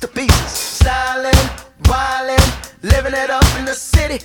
masterpieces. Styling, wildin', living it up in the city.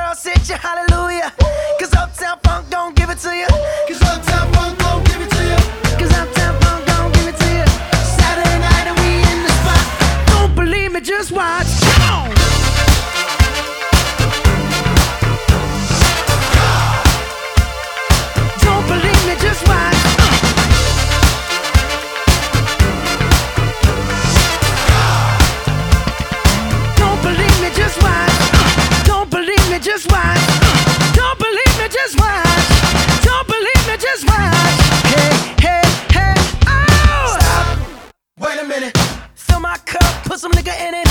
hit you, hallelujah. Cause Uptown Funk don't give it to you. Cause Uptown Funk some nigga in it.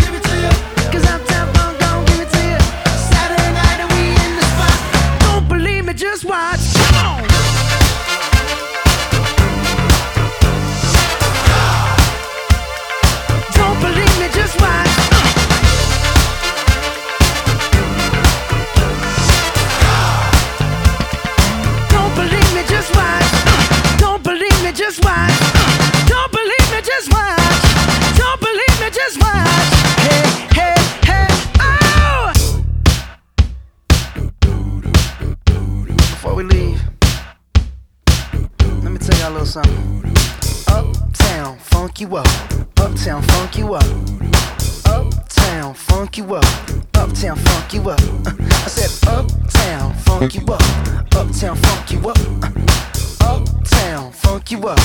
Before we leave, let me tell y'all a little something. Uptown, funk you up. Uptown, funk you up. Uptown, funk you up. Uptown, funk you up. I said, Uptown, funk you up. Uptown, funk you up. Uptown, funk you up.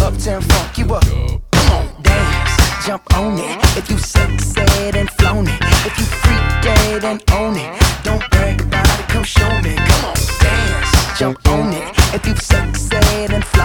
Uptown, funk you up. Come on, dance, jump on it. If you suck, said and flown it. If you freak dead and own it. playing and